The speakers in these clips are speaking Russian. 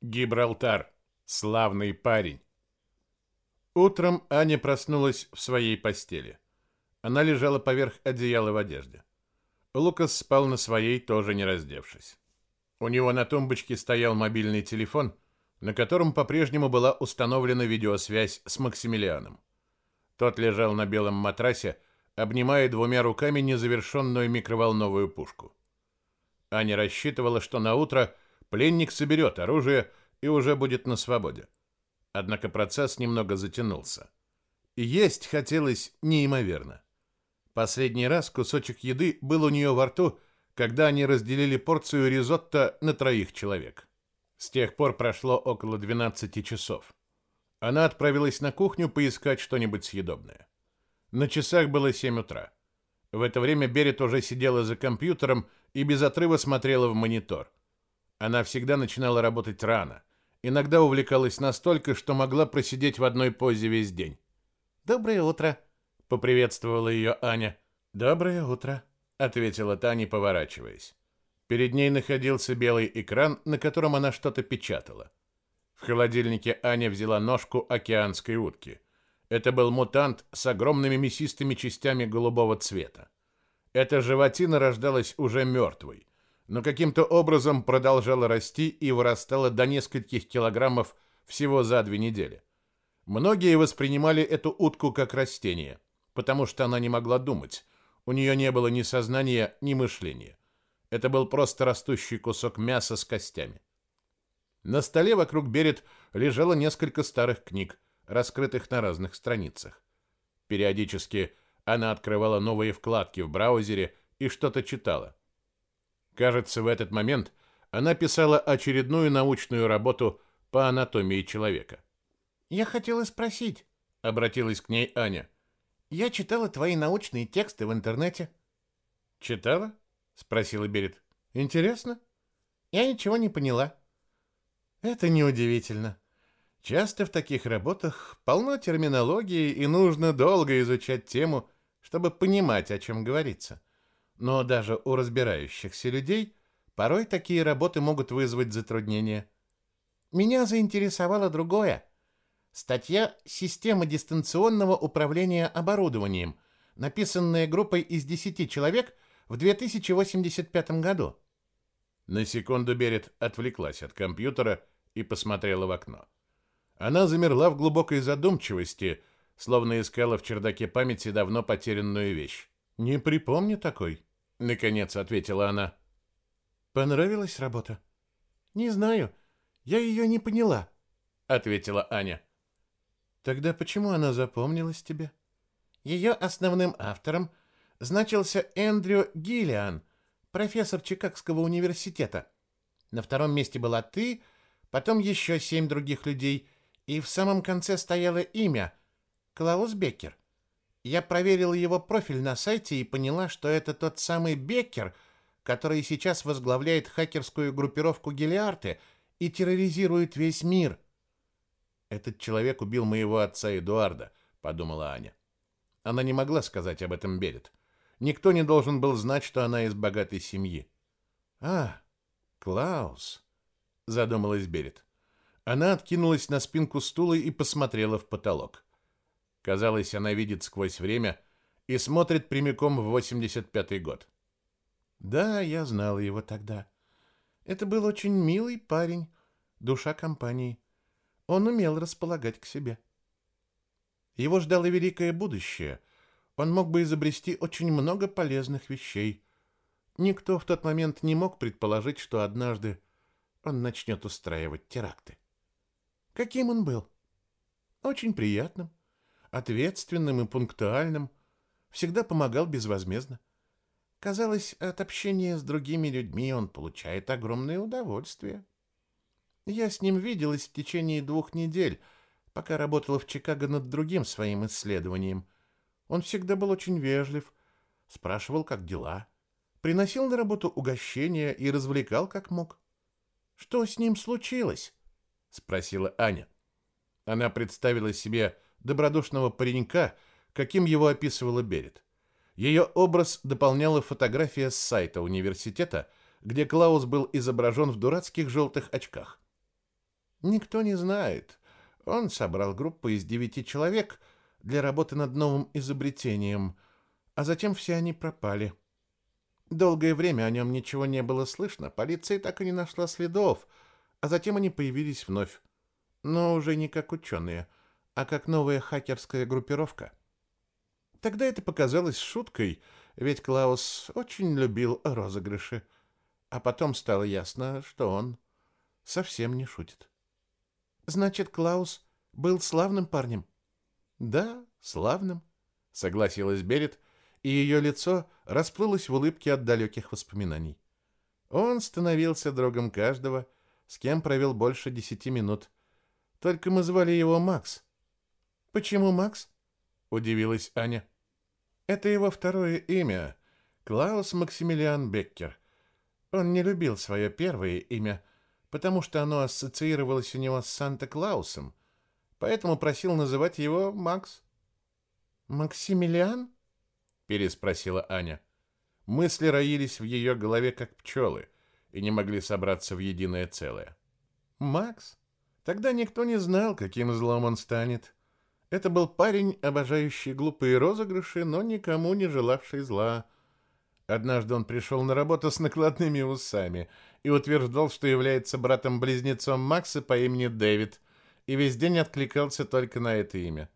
Гибралтар. Славный парень. Утром Аня проснулась в своей постели. Она лежала поверх одеяла в одежде. Лукас спал на своей, тоже не раздевшись. У него на тумбочке стоял мобильный телефон, на котором по-прежнему была установлена видеосвязь с Максимилианом. Тот лежал на белом матрасе, обнимая двумя руками незавершенную микроволновую пушку. Аня рассчитывала, что на утро пленник соберет оружие и уже будет на свободе. Однако процесс немного затянулся. Есть хотелось неимоверно. Последний раз кусочек еды был у нее во рту, когда они разделили порцию ризотто на троих человек. С тех пор прошло около 12 часов. Она отправилась на кухню поискать что-нибудь съедобное. На часах было 7 утра. В это время Берет уже сидела за компьютером и без отрыва смотрела в монитор. Она всегда начинала работать рано. Иногда увлекалась настолько, что могла просидеть в одной позе весь день. «Доброе утро», — поприветствовала ее Аня. «Доброе утро», — ответила Таня, поворачиваясь. Перед ней находился белый экран, на котором она что-то печатала. В холодильнике Аня взяла ножку океанской утки. Это был мутант с огромными мясистыми частями голубого цвета. Эта животина рождалась уже мертвой, но каким-то образом продолжала расти и вырастала до нескольких килограммов всего за две недели. Многие воспринимали эту утку как растение, потому что она не могла думать. У нее не было ни сознания, ни мышления. Это был просто растущий кусок мяса с костями. На столе вокруг Берет лежало несколько старых книг, раскрытых на разных страницах. Периодически она открывала новые вкладки в браузере и что-то читала. Кажется, в этот момент она писала очередную научную работу по анатомии человека. «Я хотела спросить», — обратилась к ней Аня. «Я читала твои научные тексты в интернете». «Читала?» — спросила Берет. «Интересно?» «Я ничего не поняла». «Это неудивительно. Часто в таких работах полно терминологии, и нужно долго изучать тему, чтобы понимать, о чем говорится. Но даже у разбирающихся людей порой такие работы могут вызвать затруднения. Меня заинтересовало другое. Статья «Система дистанционного управления оборудованием», написанная группой из 10 человек в 2085 году. На секунду Берет отвлеклась от компьютера и посмотрела в окно. Она замерла в глубокой задумчивости, словно искала в чердаке памяти давно потерянную вещь. «Не припомню такой», — наконец ответила она. «Понравилась работа?» «Не знаю. Я ее не поняла», — ответила Аня. Тогда почему она запомнилась тебе? Ее основным автором значился Эндрю Гиллиан, профессор Чикагского университета. На втором месте была ты, потом еще семь других людей, и в самом конце стояло имя Клаус Беккер. Я проверила его профиль на сайте и поняла, что это тот самый Беккер, который сейчас возглавляет хакерскую группировку Гелиарте и терроризирует весь мир. Этот человек убил моего отца Эдуарда, подумала Аня. Она не могла сказать об этом Берет. Никто не должен был знать, что она из богатой семьи. А, Клаус, задумалась Берет. Она откинулась на спинку стула и посмотрела в потолок. Казалось, она видит сквозь время и смотрит прямиком в 85-й год. Да, я знала его тогда. Это был очень милый парень, душа компании. Он умел располагать к себе. Его ждало великое будущее. Он мог бы изобрести очень много полезных вещей. Никто в тот момент не мог предположить, что однажды он начнет устраивать теракты. Каким он был? Очень приятным, ответственным и пунктуальным, всегда помогал безвозмездно. Казалось, от общения с другими людьми он получает огромное удовольствие. Я с ним виделась в течение двух недель, пока работала в Чикаго над другим своим исследованием. Он всегда был очень вежлив, спрашивал, как дела, приносил на работу угощения и развлекал, как мог. «Что с ним случилось?» — спросила Аня. Она представила себе добродушного паренька, каким его описывала Берет. Ее образ дополняла фотография с сайта университета, где Клаус был изображен в дурацких желтых очках. Никто не знает. Он собрал группу из девяти человек для работы над новым изобретением, а затем все они пропали. Долгое время о нем ничего не было слышно, полиция так и не нашла следов, а затем они появились вновь. Но уже не как ученые, а как новая хакерская группировка. Тогда это показалось шуткой, ведь Клаус очень любил розыгрыши. А потом стало ясно, что он совсем не шутит. Значит, Клаус был славным парнем? Да, славным, согласилась Берет, и ее лицо расплылось в улыбке от далеких воспоминаний. Он становился другом каждого, с кем провел больше десяти минут. Только мы звали его Макс. Почему Макс? Удивилась Аня. Это его второе имя. Клаус Максимилиан Беккер. Он не любил свое первое имя, потому что оно ассоциировалось у него с Санта-Клаусом, поэтому просил называть его Макс. «Максимилиан?» — переспросила Аня. Мысли роились в ее голове, как пчелы, и не могли собраться в единое целое. «Макс? Тогда никто не знал, каким злом он станет. Это был парень, обожающий глупые розыгрыши, но никому не желавший зла». Однажды он пришел на работу с накладными усами и утверждал, что является братом-близнецом Макса по имени Дэвид, и весь день откликался только на это имя.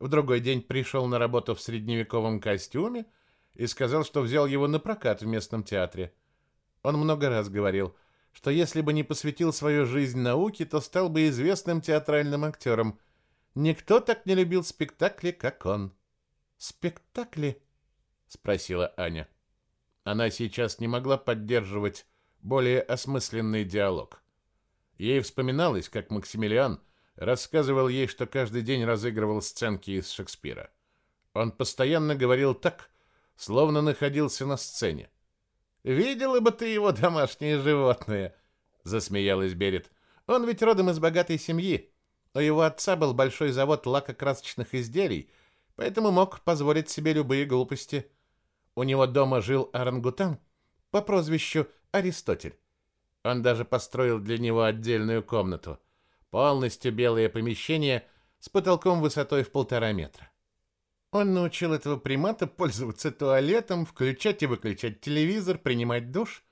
В другой день пришел на работу в средневековом костюме и сказал, что взял его на прокат в местном театре. Он много раз говорил, что если бы не посвятил свою жизнь науке, то стал бы известным театральным актером. Никто так не любил спектакли, как он. «Спектакли?» — спросила Аня. Она сейчас не могла поддерживать более осмысленный диалог. Ей вспоминалось, как Максимилиан рассказывал ей, что каждый день разыгрывал сценки из Шекспира. Он постоянно говорил так, словно находился на сцене. «Видела бы ты его домашнее животное!» — засмеялась Берет. «Он ведь родом из богатой семьи. У его отца был большой завод лакокрасочных изделий, поэтому мог позволить себе любые глупости». У него дома жил орангутан по прозвищу Аристотель. Он даже построил для него отдельную комнату. Полностью белое помещение с потолком высотой в полтора метра. Он научил этого примата пользоваться туалетом, включать и выключать телевизор, принимать душ.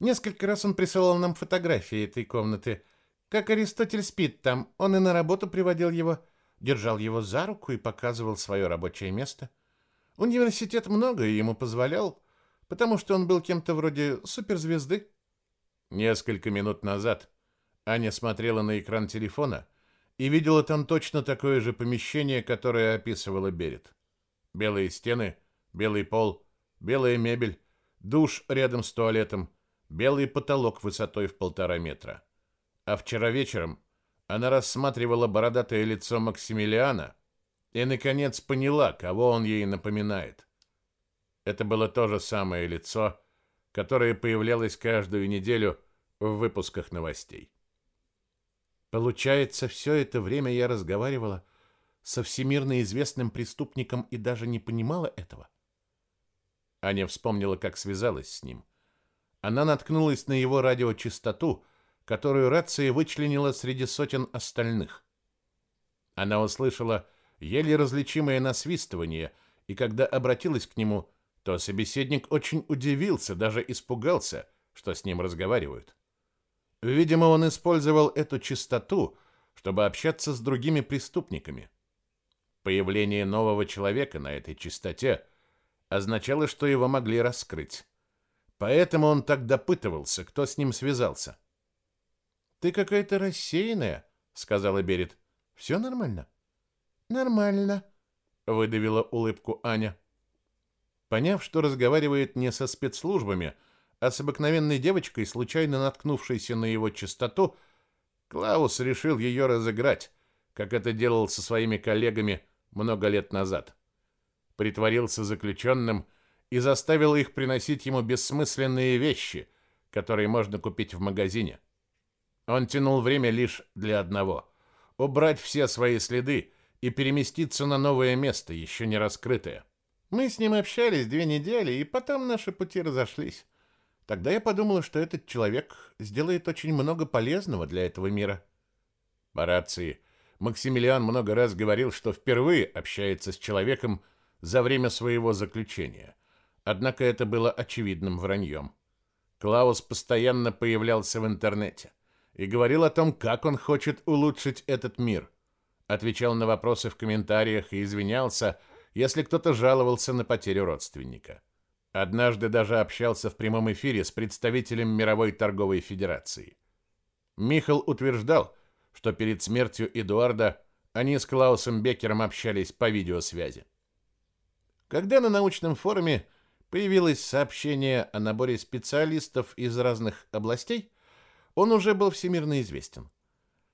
Несколько раз он присылал нам фотографии этой комнаты. Как Аристотель спит там, он и на работу приводил его, держал его за руку и показывал свое рабочее место. Университет многое ему позволял, потому что он был кем-то вроде суперзвезды. Несколько минут назад Аня смотрела на экран телефона и видела там точно такое же помещение, которое описывала Берет. Белые стены, белый пол, белая мебель, душ рядом с туалетом, белый потолок высотой в полтора метра. А вчера вечером она рассматривала бородатое лицо Максимилиана, и, наконец, поняла, кого он ей напоминает. Это было то же самое лицо, которое появлялось каждую неделю в выпусках новостей. Получается, все это время я разговаривала со всемирно известным преступником и даже не понимала этого. Аня вспомнила, как связалась с ним. Она наткнулась на его радиочастоту, которую рация вычленила среди сотен остальных. Она услышала еле различимое насвистывание, и когда обратилась к нему, то собеседник очень удивился, даже испугался, что с ним разговаривают. Видимо, он использовал эту частоту, чтобы общаться с другими преступниками. Появление нового человека на этой частоте означало, что его могли раскрыть. Поэтому он так допытывался, кто с ним связался. «Ты какая-то рассеянная», — сказала Берет. «Все нормально?» Нормально, выдавила улыбку Аня. Поняв, что разговаривает не со спецслужбами, а с обыкновенной девочкой, случайно наткнувшейся на его чистоту, Клаус решил ее разыграть, как это делал со своими коллегами много лет назад. Притворился заключенным и заставил их приносить ему бессмысленные вещи, которые можно купить в магазине. Он тянул время лишь для одного — убрать все свои следы и переместиться на новое место, еще не раскрытое. Мы с ним общались две недели, и потом наши пути разошлись. Тогда я подумала, что этот человек сделает очень много полезного для этого мира. По Максимилиан много раз говорил, что впервые общается с человеком за время своего заключения. Однако это было очевидным враньем. Клаус постоянно появлялся в интернете и говорил о том, как он хочет улучшить этот мир. Отвечал на вопросы в комментариях и извинялся, если кто-то жаловался на потерю родственника. Однажды даже общался в прямом эфире с представителем Мировой торговой федерации. Михал утверждал, что перед смертью Эдуарда они с Клаусом Беккером общались по видеосвязи. Когда на научном форуме появилось сообщение о наборе специалистов из разных областей, он уже был всемирно известен.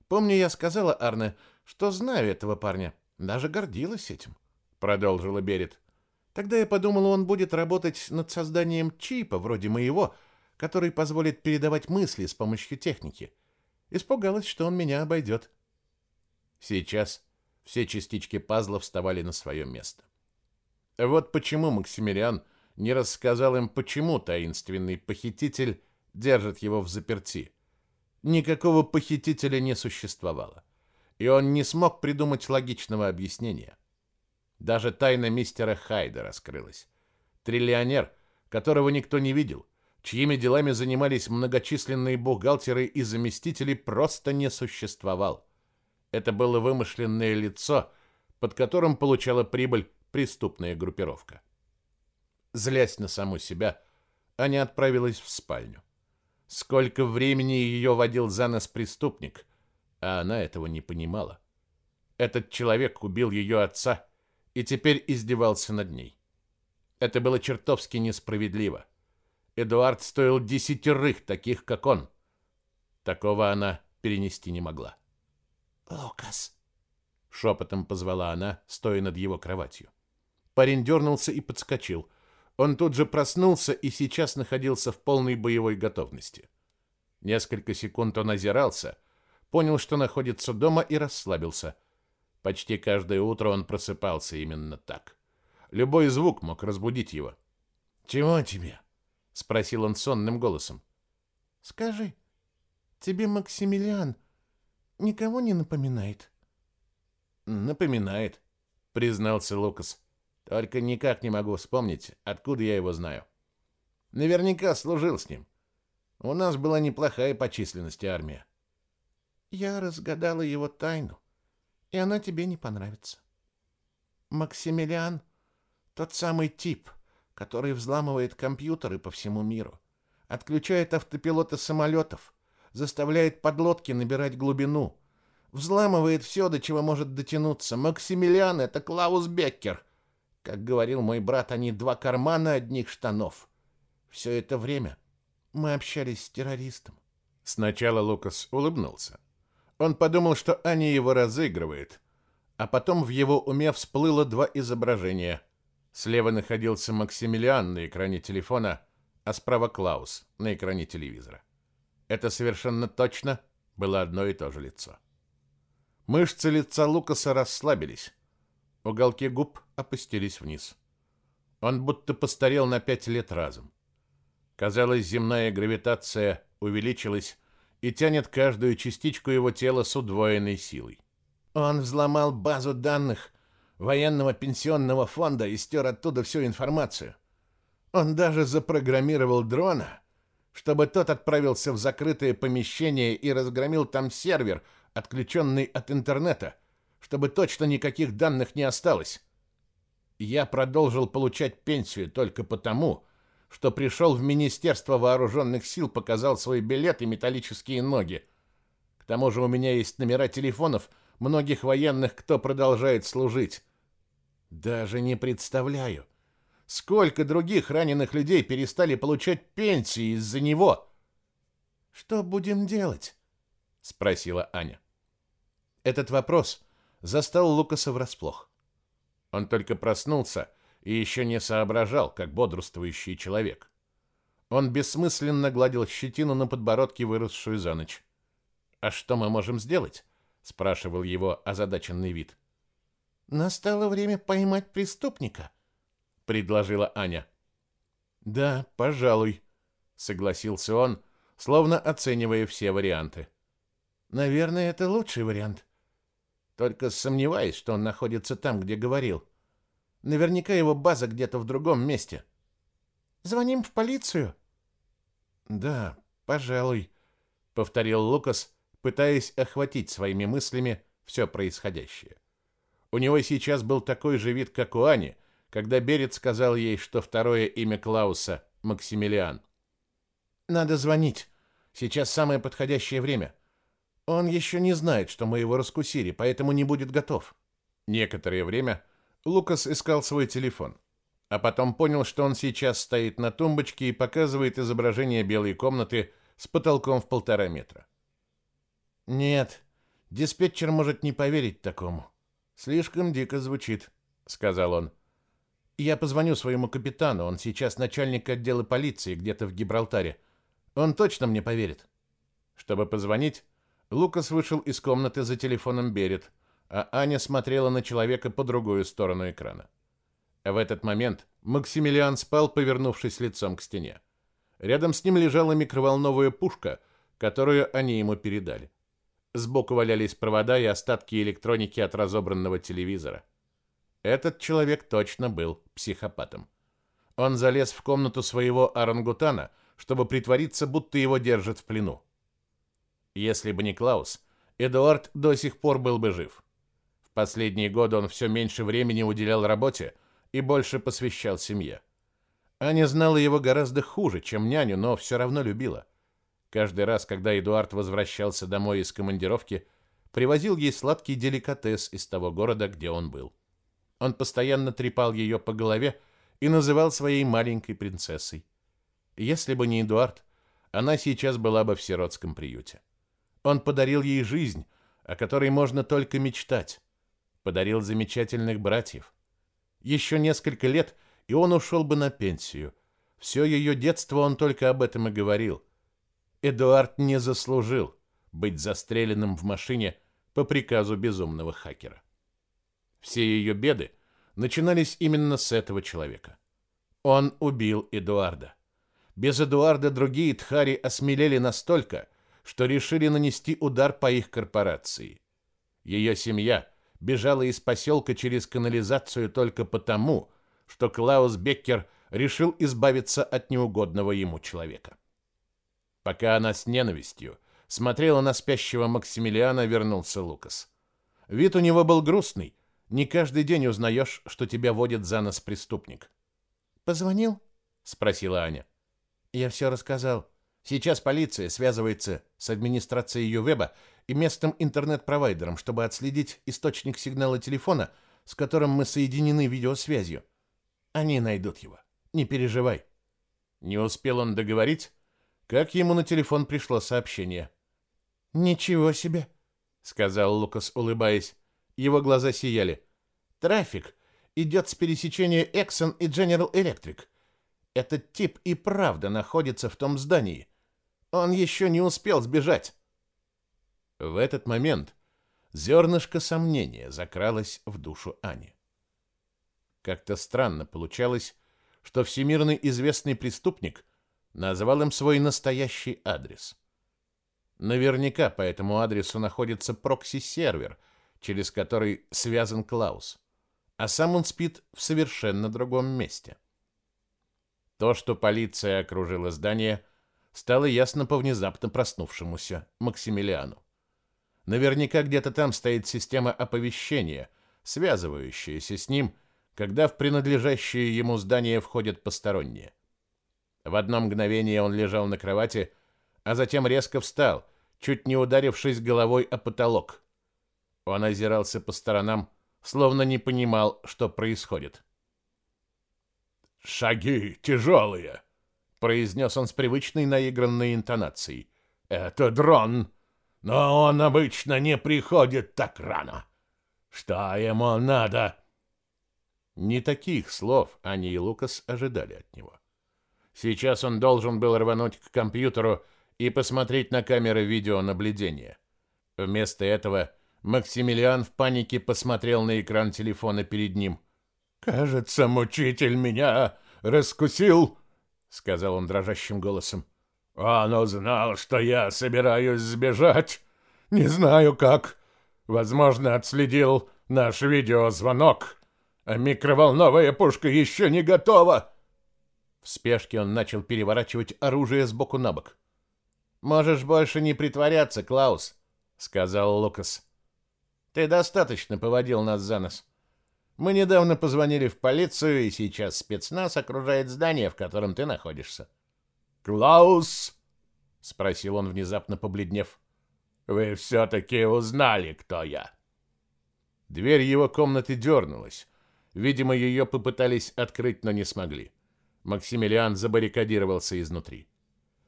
Помню, я сказала Арне, что знаю этого парня, даже гордилась этим, продолжила Берет. Тогда я подумала, он будет работать над созданием чипа вроде моего, который позволит передавать мысли с помощью техники. Испугалась, что он меня обойдет. Сейчас все частички пазла вставали на свое место. Вот почему Максимилиан не рассказал им, почему таинственный похититель держит его в заперти. Никакого похитителя не существовало, и он не смог придумать логичного объяснения. Даже тайна мистера Хайда раскрылась. Триллионер, которого никто не видел, чьими делами занимались многочисленные бухгалтеры и заместители, просто не существовал. Это было вымышленное лицо, под которым получала прибыль преступная группировка. Злясь на саму себя, Аня отправилась в спальню. Сколько времени ее водил за нос преступник, а она этого не понимала. Этот человек убил ее отца и теперь издевался над ней. Это было чертовски несправедливо. Эдуард стоил десятерых таких, как он. Такого она перенести не могла. «Лукас!» — шепотом позвала она, стоя над его кроватью. Парень дернулся и подскочил. Он тут же проснулся и сейчас находился в полной боевой готовности. Несколько секунд он озирался, понял, что находится дома и расслабился. Почти каждое утро он просыпался именно так. Любой звук мог разбудить его. «Чего тебе?» — спросил он сонным голосом. «Скажи, тебе Максимилиан никого не напоминает?» «Напоминает», — признался Лукас. «Только никак не могу вспомнить, откуда я его знаю. Наверняка служил с ним. У нас была неплохая по численности армия». «Я разгадала его тайну и она тебе не понравится. Максимилиан — тот самый тип, который взламывает компьютеры по всему миру, отключает автопилоты самолетов, заставляет подлодки набирать глубину, взламывает все, до чего может дотянуться. Максимилиан — это Клаус Беккер. Как говорил мой брат, они два кармана одних штанов. Все это время мы общались с террористом. Сначала Лукас улыбнулся. Он подумал, что Аня его разыгрывает, а потом в его уме всплыло два изображения. Слева находился Максимилиан на экране телефона, а справа Клаус на экране телевизора. Это совершенно точно было одно и то же лицо. Мышцы лица Лукаса расслабились. Уголки губ опустились вниз. Он будто постарел на пять лет разом. Казалось, земная гравитация увеличилась и тянет каждую частичку его тела с удвоенной силой. Он взломал базу данных военного пенсионного фонда и стер оттуда всю информацию. Он даже запрограммировал дрона, чтобы тот отправился в закрытое помещение и разгромил там сервер, отключенный от интернета, чтобы точно никаких данных не осталось. Я продолжил получать пенсию только потому, что пришел в Министерство вооруженных сил, показал свой билет и металлические ноги. К тому же у меня есть номера телефонов многих военных, кто продолжает служить. Даже не представляю, сколько других раненых людей перестали получать пенсии из-за него. Что будем делать? спросила Аня. Этот вопрос застал Лукаса врасплох. Он только проснулся и еще не соображал, как бодрствующий человек. Он бессмысленно гладил щетину на подбородке, выросшую за ночь. «А что мы можем сделать?» — спрашивал его озадаченный вид. «Настало время поймать преступника», — предложила Аня. «Да, пожалуй», — согласился он, словно оценивая все варианты. Наверное, это лучший вариант. Только сомневаюсь, что он находится там, где говорил. Наверняка его база где-то в другом месте. Звоним в полицию? Да, пожалуй, повторил Лукас, пытаясь охватить своими мыслями все происходящее. У него сейчас был такой же вид, как у Ани, когда Берет сказал ей, что второе имя Клауса — Максимилиан. «Надо звонить. Сейчас самое подходящее время. Он еще не знает, что мы его раскусили, поэтому не будет готов». Некоторое время Лукас искал свой телефон, а потом понял, что он сейчас стоит на тумбочке и показывает изображение белой комнаты с потолком в полтора метра. «Нет, диспетчер может не поверить такому. Слишком дико звучит», — сказал он. «Я позвоню своему капитану, он сейчас начальник отдела полиции где-то в Гибралтаре. Он точно мне поверит». Чтобы позвонить, Лукас вышел из комнаты за телефоном Берет, а Аня смотрела на человека по другую сторону экрана. В этот момент Максимилиан спал, повернувшись лицом к стене. Рядом с ним лежала микроволновая пушка, которую они ему передали. Сбоку валялись провода и остатки электроники от разобранного телевизора. Этот человек точно был психопатом. Он залез в комнату своего орангутана, чтобы притвориться, будто его держат в плену. Если бы не Клаус, Эдуард до сих пор был бы жив. В последние годы он все меньше времени уделял работе и больше посвящал семье. Аня знала его гораздо хуже, чем няню, но все равно любила. Каждый раз, когда Эдуард возвращался домой из командировки, привозил ей сладкий деликатес из того города, где он был. Он постоянно трепал ее по голове и называл своей маленькой принцессой. Если бы не Эдуард, она сейчас была бы в сиротском приюте. Он подарил ей жизнь, о которой можно только мечтать. Подарил замечательных братьев. Еще несколько лет, и он ушел бы на пенсию. Все ее детство он только об этом и говорил – Эдуард не заслужил быть застреленным в машине по приказу безумного хакера. Все ее беды начинались именно с этого человека. Он убил Эдуарда. Без Эдуарда другие тхари осмелели настолько, что решили нанести удар по их корпорации. Ее семья бежала из поселка через канализацию только потому, что Клаус Беккер решил избавиться от неугодного ему человека. Пока она с ненавистью смотрела на спящего Максимилиана, вернулся Лукас. Вид у него был грустный. Не каждый день узнаешь, что тебя водит за нос преступник. «Позвонил?» — спросила Аня. «Я все рассказал. Сейчас полиция связывается с администрацией Ювеба и местным интернет-провайдером, чтобы отследить источник сигнала телефона, с которым мы соединены видеосвязью. Они найдут его. Не переживай». Не успел он договорить, как ему на телефон пришло сообщение. «Ничего себе!» — сказал Лукас, улыбаясь. Его глаза сияли. «Трафик идет с пересечения Exxon и General Electric. Этот тип и правда находится в том здании. Он еще не успел сбежать». В этот момент зернышко сомнения закралось в душу Ани. Как-то странно получалось, что всемирно известный преступник — назвал им свой настоящий адрес. Наверняка по этому адресу находится прокси-сервер, через который связан Клаус, а сам он спит в совершенно другом месте. То, что полиция окружила здание, стало ясно по внезапно проснувшемуся Максимилиану. Наверняка где-то там стоит система оповещения, связывающаяся с ним, когда в принадлежащее ему здание входят посторонние. В одно мгновение он лежал на кровати, а затем резко встал, чуть не ударившись головой о потолок. Он озирался по сторонам, словно не понимал, что происходит. «Шаги тяжелые», — произнес он с привычной наигранной интонацией. «Это дрон, но он обычно не приходит так рано. Что ему надо?» Не таких слов Ани и Лукас ожидали от него. Сейчас он должен был рвануть к компьютеру и посмотреть на камеры видеонаблюдения. Вместо этого Максимилиан в панике посмотрел на экран телефона перед ним. «Кажется, мучитель меня раскусил», — сказал он дрожащим голосом. «Он узнал, что я собираюсь сбежать. Не знаю как. Возможно, отследил наш видеозвонок. А микроволновая пушка еще не готова. В спешке он начал переворачивать оружие с боку на бок. «Можешь больше не притворяться, Клаус», — сказал Лукас. «Ты достаточно поводил нас за нос. Мы недавно позвонили в полицию, и сейчас спецназ окружает здание, в котором ты находишься». «Клаус?» — спросил он, внезапно побледнев. «Вы все-таки узнали, кто я?» Дверь его комнаты дернулась. Видимо, ее попытались открыть, но не смогли. Максимилиан забаррикадировался изнутри.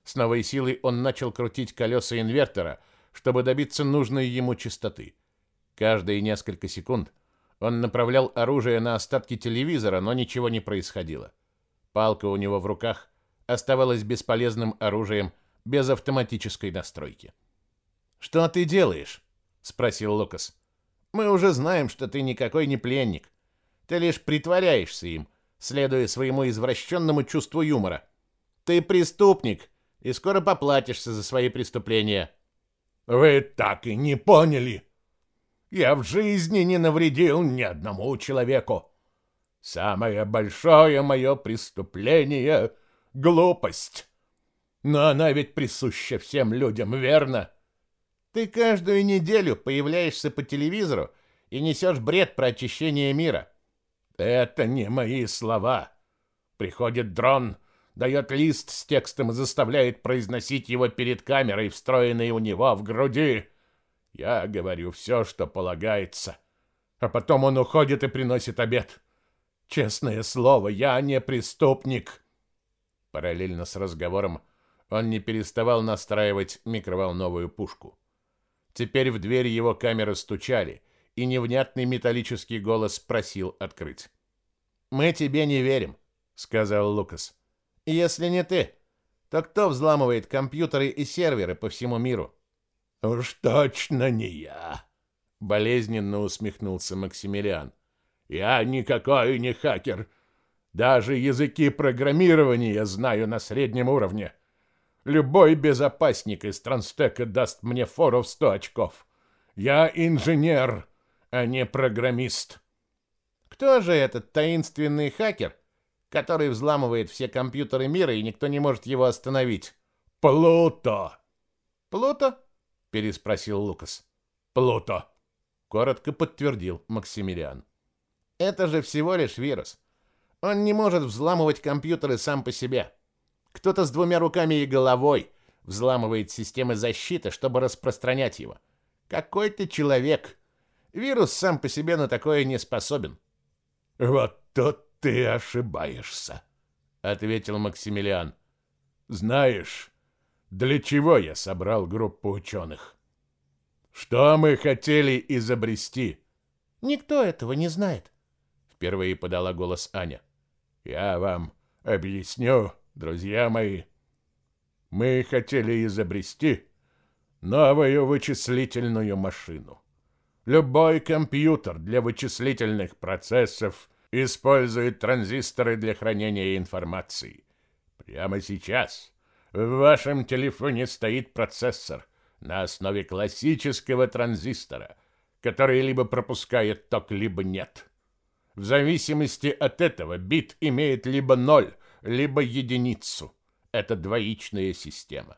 С новой силой он начал крутить колеса инвертора, чтобы добиться нужной ему частоты. Каждые несколько секунд он направлял оружие на остатки телевизора, но ничего не происходило. Палка у него в руках оставалась бесполезным оружием без автоматической настройки. «Что ты делаешь?» — спросил Лукас. «Мы уже знаем, что ты никакой не пленник. Ты лишь притворяешься им, следуя своему извращенному чувству юмора. Ты преступник и скоро поплатишься за свои преступления. Вы так и не поняли. Я в жизни не навредил ни одному человеку. Самое большое мое преступление — глупость. Но она ведь присуща всем людям, верно? Ты каждую неделю появляешься по телевизору и несешь бред про очищение мира. Это не мои слова. Приходит дрон, дает лист с текстом и заставляет произносить его перед камерой, встроенной у него в груди. Я говорю все, что полагается. А потом он уходит и приносит обед. Честное слово, я не преступник. Параллельно с разговором он не переставал настраивать микроволновую пушку. Теперь в дверь его камеры стучали, и невнятный металлический голос просил открыть. «Мы тебе не верим», — сказал Лукас. «Если не ты, то кто взламывает компьютеры и серверы по всему миру?» «Уж точно не я», — болезненно усмехнулся Максимилиан. «Я никакой не хакер. Даже языки программирования знаю на среднем уровне. Любой безопасник из Транстека даст мне фору в сто очков. Я инженер, а не программист. Кто же этот таинственный хакер, который взламывает все компьютеры мира и никто не может его остановить? Плуто. Плуто? Переспросил Лукас. Плуто, коротко подтвердил Максимилиан. Это же всего лишь вирус. Он не может взламывать компьютеры сам по себе. Кто-то с двумя руками и головой взламывает системы защиты, чтобы распространять его. Какой-то человек Вирус сам по себе на такое не способен. Вот тут ты ошибаешься, ответил Максимилиан. Знаешь, для чего я собрал группу ученых? Что мы хотели изобрести? Никто этого не знает, впервые подала голос Аня. Я вам объясню, друзья мои. Мы хотели изобрести новую вычислительную машину. Любой компьютер для вычислительных процессов использует транзисторы для хранения информации. Прямо сейчас в вашем телефоне стоит процессор на основе классического транзистора, который либо пропускает ток, либо нет. В зависимости от этого бит имеет либо ноль, либо единицу. Это двоичная система.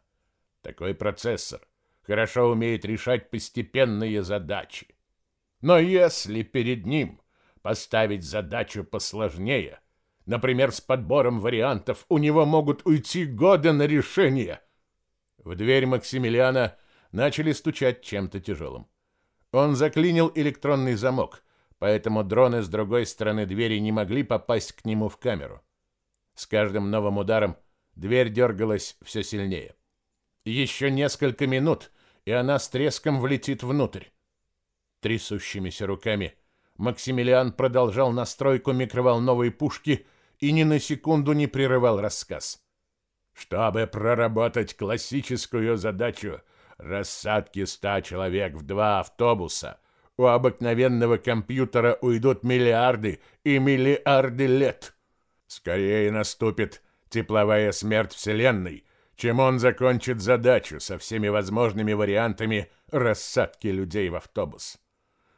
Такой процессор хорошо умеет решать постепенные задачи. Но если перед ним поставить задачу посложнее, например, с подбором вариантов, у него могут уйти годы на решение. В дверь Максимилиана начали стучать чем-то тяжелым. Он заклинил электронный замок, поэтому дроны с другой стороны двери не могли попасть к нему в камеру. С каждым новым ударом дверь дергалась все сильнее. Еще несколько минут, и она с треском влетит внутрь. Трясущимися руками Максимилиан продолжал настройку микроволновой пушки и ни на секунду не прерывал рассказ. Чтобы проработать классическую задачу рассадки ста человек в два автобуса, у обыкновенного компьютера уйдут миллиарды и миллиарды лет. Скорее наступит тепловая смерть Вселенной, чем он закончит задачу со всеми возможными вариантами рассадки людей в автобус.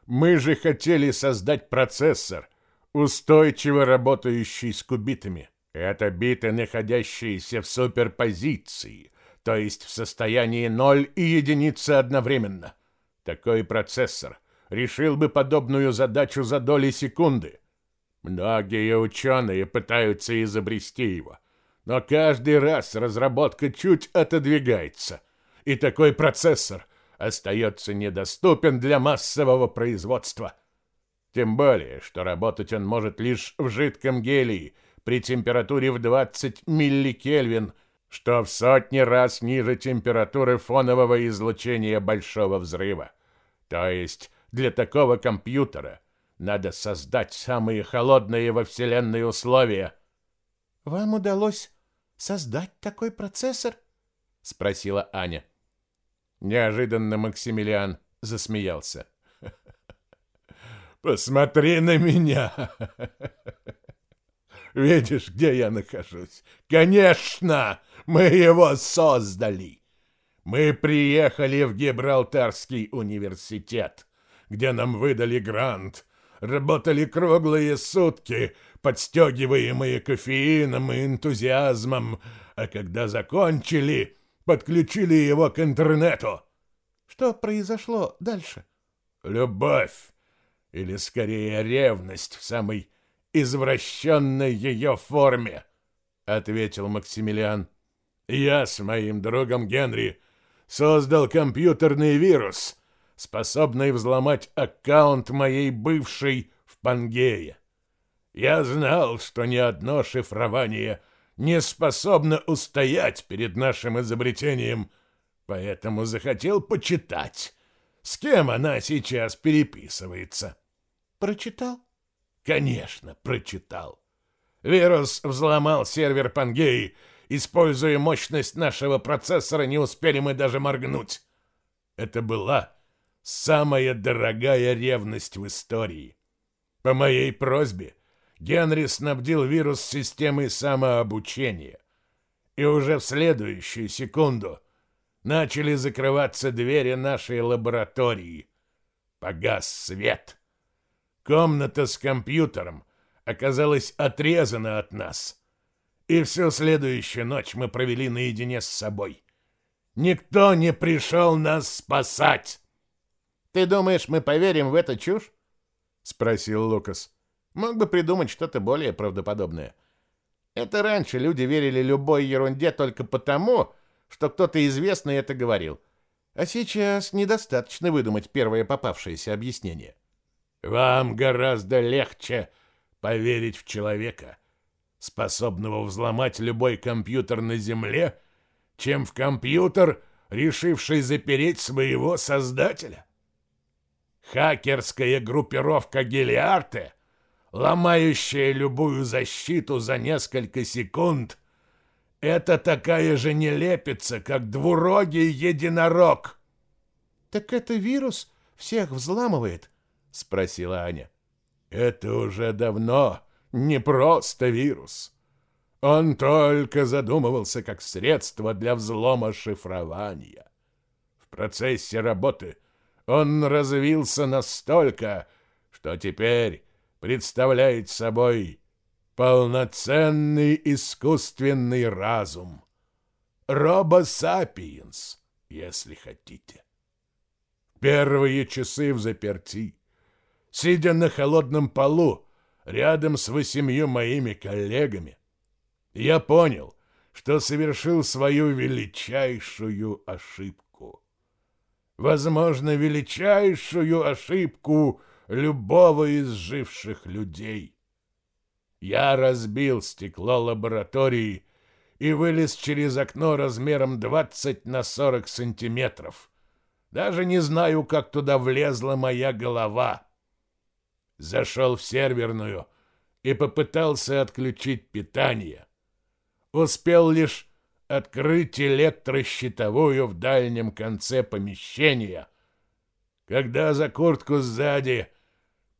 Мы же хотели создать процессор, устойчиво работающий с кубитами. Это биты, находящиеся в суперпозиции, то есть в состоянии ноль и единицы одновременно. Такой процессор решил бы подобную задачу за доли секунды. Многие ученые пытаются изобрести его, но каждый раз разработка чуть отодвигается, и такой процессор остается недоступен для массового производства. Тем более, что работать он может лишь в жидком гелии при температуре в 20 милликельвин, что в сотни раз ниже температуры фонового излучения большого взрыва. То есть для такого компьютера надо создать самые холодные во Вселенной условия. «Вам удалось создать такой процессор?» — спросила Аня. Неожиданно Максимилиан засмеялся. «Посмотри на меня! Видишь, где я нахожусь? Конечно, мы его создали! Мы приехали в Гибралтарский университет, где нам выдали грант, работали круглые сутки, подстегиваемые кофеином и энтузиазмом, а когда закончили, подключили его к интернету. Что произошло дальше? Любовь, или скорее ревность в самой извращенной ее форме, ответил Максимилиан. Я с моим другом Генри создал компьютерный вирус, способный взломать аккаунт моей бывшей в Пангее. Я знал, что ни одно шифрование не способно устоять перед нашим изобретением, поэтому захотел почитать, с кем она сейчас переписывается. Прочитал? Конечно, прочитал. Вирус взломал сервер Пангеи. Используя мощность нашего процессора, не успели мы даже моргнуть. Это была самая дорогая ревность в истории. По моей просьбе Генри снабдил вирус системой самообучения. И уже в следующую секунду начали закрываться двери нашей лаборатории. Погас свет. Комната с компьютером оказалась отрезана от нас. И всю следующую ночь мы провели наедине с собой. Никто не пришел нас спасать. Ты думаешь, мы поверим в эту чушь? спросил Лукас. Мог бы придумать что-то более правдоподобное. Это раньше люди верили любой ерунде только потому, что кто-то известный это говорил. А сейчас недостаточно выдумать первое попавшееся объяснение. Вам гораздо легче поверить в человека, способного взломать любой компьютер на Земле, чем в компьютер, решивший запереть своего создателя. Хакерская группировка Гелиарте, ломающая любую защиту за несколько секунд, это такая же нелепица, как двурогий единорог. Так это вирус всех взламывает, спросила Аня. Это уже давно не просто вирус. Он только задумывался как средство для взлома шифрования. В процессе работы он развился настолько, что теперь представляет собой полноценный искусственный разум. Робосапиенс, если хотите. Первые часы в заперти сидя на холодном полу рядом с восемью моими коллегами, я понял, что совершил свою величайшую ошибку. Возможно, величайшую ошибку любого из живших людей. Я разбил стекло лаборатории и вылез через окно размером 20 на 40 сантиметров. Даже не знаю, как туда влезла моя голова зашел в серверную и попытался отключить питание. Успел лишь открыть электрощитовую в дальнем конце помещения, когда за куртку сзади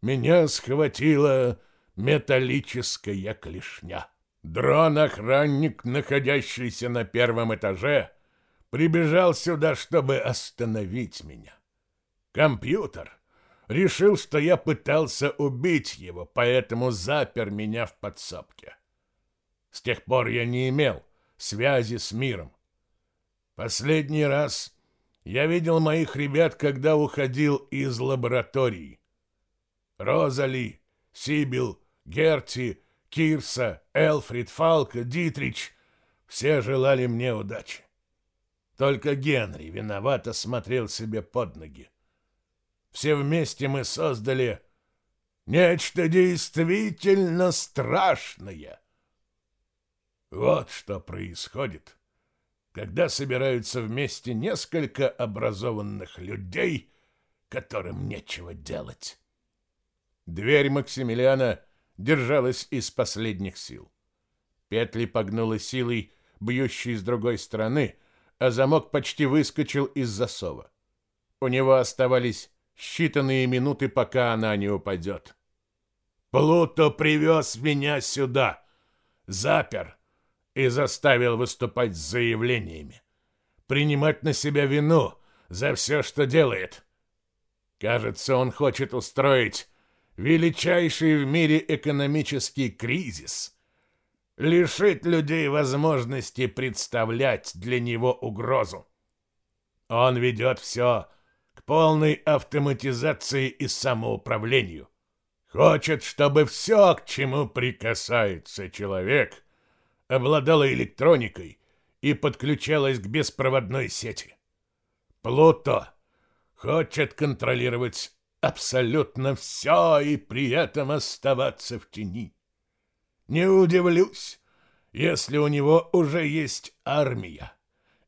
меня схватила металлическая клешня. Дрон-охранник, находящийся на первом этаже, прибежал сюда, чтобы остановить меня. Компьютер решил, что я пытался убить его, поэтому запер меня в подсобке. С тех пор я не имел связи с миром. Последний раз я видел моих ребят, когда уходил из лаборатории. Розали, Сибил, Герти, Кирса, Элфрид, Фалка, Дитрич — все желали мне удачи. Только Генри виновато смотрел себе под ноги. Все вместе мы создали нечто действительно страшное. Вот что происходит, когда собираются вместе несколько образованных людей, которым нечего делать. Дверь Максимилиана держалась из последних сил. Петли погнула силой, бьющей с другой стороны, а замок почти выскочил из засова. У него оставались считанные минуты, пока она не упадет. «Плуто привез меня сюда, запер и заставил выступать с заявлениями, принимать на себя вину за все, что делает. Кажется, он хочет устроить величайший в мире экономический кризис, лишить людей возможности представлять для него угрозу. Он ведет все к полной автоматизации и самоуправлению. Хочет, чтобы все, к чему прикасается человек, обладало электроникой и подключалось к беспроводной сети. Плуто хочет контролировать абсолютно все и при этом оставаться в тени. Не удивлюсь, если у него уже есть армия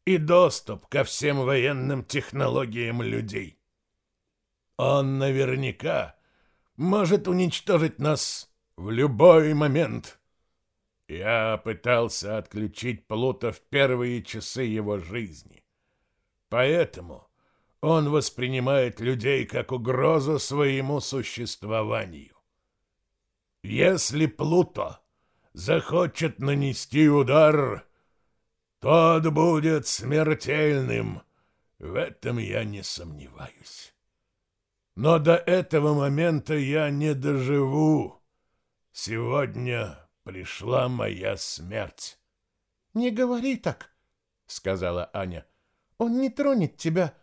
и доступ ко всем военным технологиям людей. Он наверняка может уничтожить нас в любой момент. Я пытался отключить Плута в первые часы его жизни. Поэтому он воспринимает людей как угрозу своему существованию. Если Плуто захочет нанести удар, тот будет смертельным. В этом я не сомневаюсь. Но до этого момента я не доживу. Сегодня пришла моя смерть. — Не говори так, — сказала Аня. — Он не тронет тебя.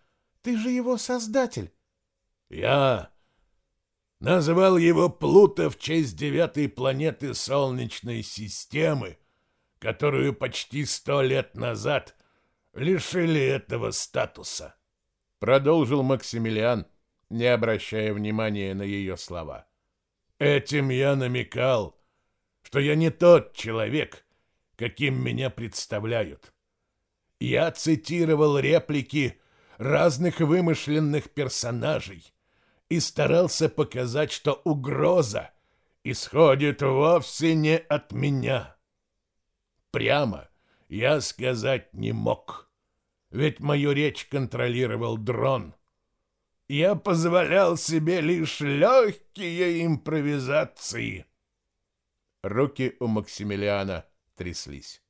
Ты же его создатель. Я назвал его Плуто в честь девятой планеты Солнечной системы, которую почти сто лет назад лишили этого статуса. Продолжил Максимилиан, не обращая внимания на ее слова. Этим я намекал, что я не тот человек, каким меня представляют. Я цитировал реплики разных вымышленных персонажей и старался показать, что угроза исходит вовсе не от меня. Прямо я сказать не мог, ведь мою речь контролировал дрон. Я позволял себе лишь легкие импровизации. Руки у Максимилиана тряслись.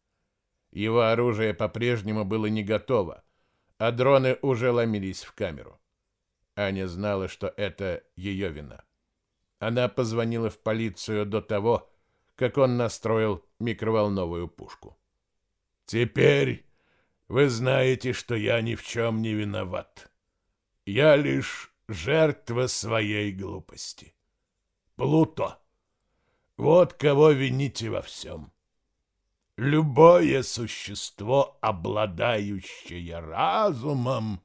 Его оружие по-прежнему было не готово, а дроны уже ломились в камеру. Аня знала, что это ее вина. Она позвонила в полицию до того, как он настроил микроволновую пушку. «Теперь вы знаете, что я ни в чем не виноват. Я лишь жертва своей глупости. Плуто. Вот кого вините во всем. Любое существо, обладающее разумом,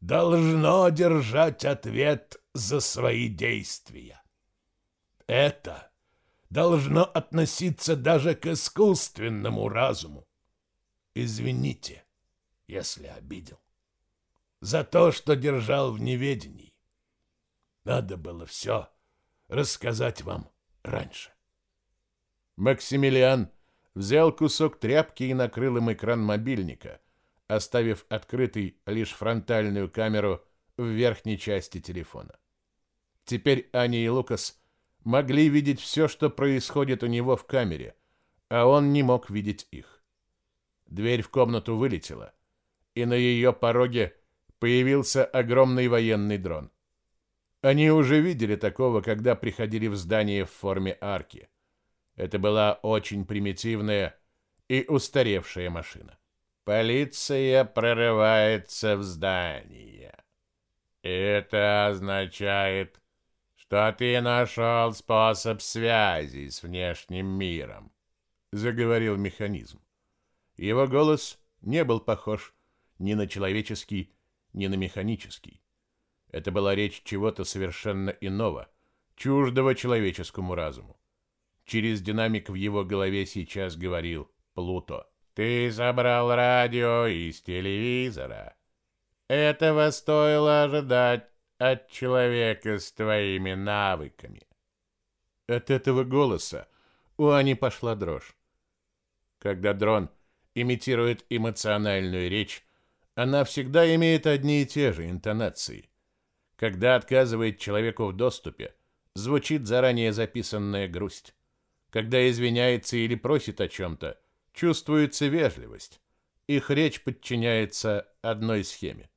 должно держать ответ за свои действия. Это должно относиться даже к искусственному разуму. Извините, если обидел. За то, что держал в неведении. Надо было все рассказать вам раньше. Максимилиан взял кусок тряпки и накрыл им экран мобильника, оставив открытой лишь фронтальную камеру в верхней части телефона. Теперь Аня и Лукас могли видеть все, что происходит у него в камере, а он не мог видеть их. Дверь в комнату вылетела, и на ее пороге появился огромный военный дрон. Они уже видели такого, когда приходили в здание в форме арки. Это была очень примитивная и устаревшая машина. Полиция прорывается в здание. Это означает, что ты нашел способ связи с внешним миром, заговорил механизм. Его голос не был похож ни на человеческий, ни на механический. Это была речь чего-то совершенно иного, чуждого человеческому разуму. Через динамик в его голове сейчас говорил Плуто. «Ты забрал радио из телевизора. Этого стоило ожидать от человека с твоими навыками». От этого голоса у Ани пошла дрожь. Когда дрон имитирует эмоциональную речь, она всегда имеет одни и те же интонации. Когда отказывает человеку в доступе, звучит заранее записанная грусть. Когда извиняется или просит о чем-то, чувствуется вежливость. Их речь подчиняется одной схеме.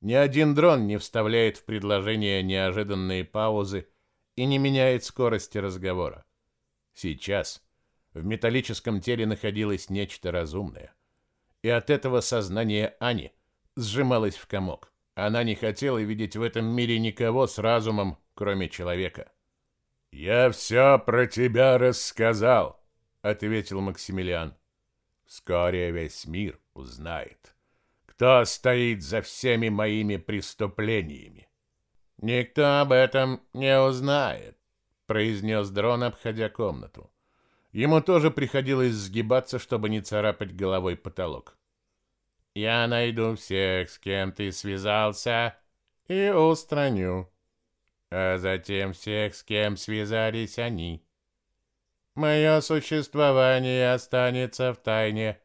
Ни один дрон не вставляет в предложение неожиданные паузы и не меняет скорости разговора. Сейчас в металлическом теле находилось нечто разумное. И от этого сознание Ани сжималось в комок. Она не хотела видеть в этом мире никого с разумом, кроме человека. «Я все про тебя рассказал», — ответил Максимилиан. «Вскоре весь мир узнает, кто стоит за всеми моими преступлениями». «Никто об этом не узнает», — произнес дрон, обходя комнату. Ему тоже приходилось сгибаться, чтобы не царапать головой потолок. Я найду всех, с кем ты связался, и устраню. А затем всех, с кем связались они. Мое существование останется в тайне.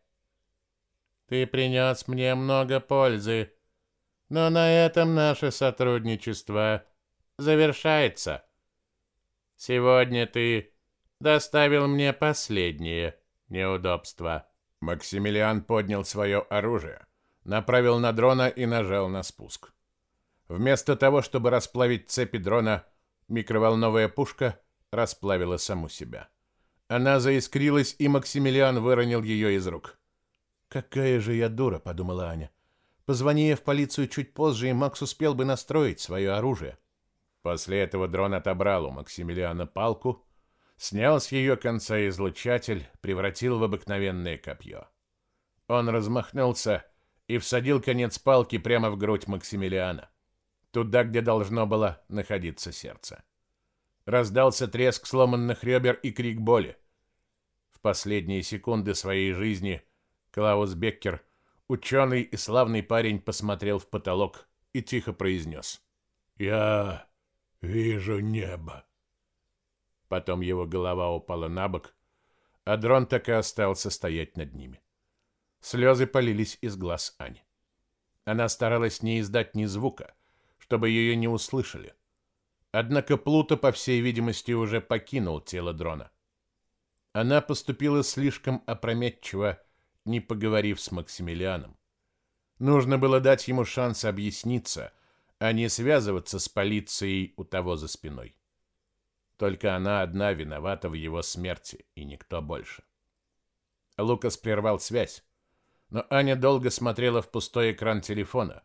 Ты принес мне много пользы, но на этом наше сотрудничество завершается. Сегодня ты доставил мне последнее неудобство. Максимилиан поднял свое оружие, направил на дрона и нажал на спуск. Вместо того, чтобы расплавить цепи дрона, микроволновая пушка расплавила саму себя. Она заискрилась, и Максимилиан выронил ее из рук. «Какая же я дура», — подумала Аня. «Позвони я в полицию чуть позже, и Макс успел бы настроить свое оружие». После этого дрон отобрал у Максимилиана палку снял с ее конца излучатель, превратил в обыкновенное копье. Он размахнулся и всадил конец палки прямо в грудь Максимилиана, туда, где должно было находиться сердце. Раздался треск сломанных ребер и крик боли. В последние секунды своей жизни Клаус Беккер, ученый и славный парень, посмотрел в потолок и тихо произнес. «Я вижу небо». Потом его голова упала на бок, а дрон так и остался стоять над ними. Слезы полились из глаз Ани. Она старалась не издать ни звука, чтобы ее не услышали. Однако Плуто, по всей видимости, уже покинул тело дрона. Она поступила слишком опрометчиво, не поговорив с Максимилианом. Нужно было дать ему шанс объясниться, а не связываться с полицией у того за спиной. Только она одна виновата в его смерти, и никто больше. Лукас прервал связь, но Аня долго смотрела в пустой экран телефона,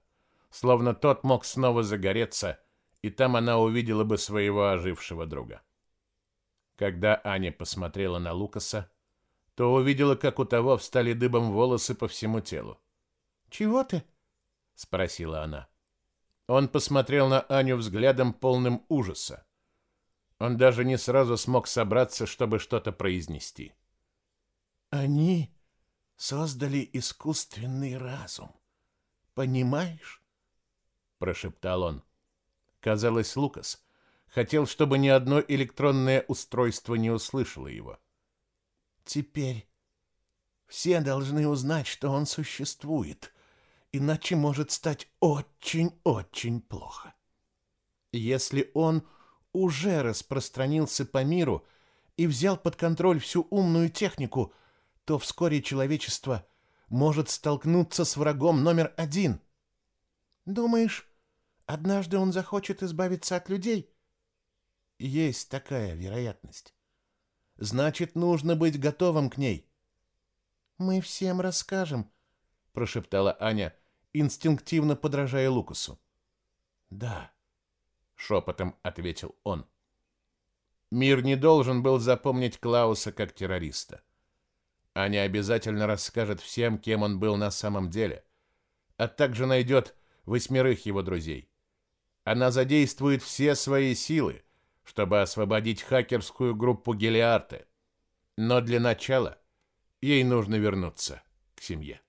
словно тот мог снова загореться, и там она увидела бы своего ожившего друга. Когда Аня посмотрела на Лукаса, то увидела, как у того встали дыбом волосы по всему телу. «Чего ты?» — спросила она. Он посмотрел на Аню взглядом полным ужаса. Он даже не сразу смог собраться, чтобы что-то произнести. Они создали искусственный разум. Понимаешь? Прошептал он. Казалось, Лукас хотел, чтобы ни одно электронное устройство не услышало его. Теперь все должны узнать, что он существует, иначе может стать очень-очень плохо. Если он уже распространился по миру, и взял под контроль всю умную технику, то вскоре человечество может столкнуться с врагом номер один. Думаешь, однажды он захочет избавиться от людей? Есть такая вероятность. Значит, нужно быть готовым к ней. Мы всем расскажем, прошептала Аня, инстинктивно подражая Лукасу. Да, шепотом ответил он. Мир не должен был запомнить Клауса как террориста. Аня обязательно расскажет всем, кем он был на самом деле, а также найдет восьмерых его друзей. Она задействует все свои силы, чтобы освободить хакерскую группу Гелиарте. Но для начала ей нужно вернуться к семье.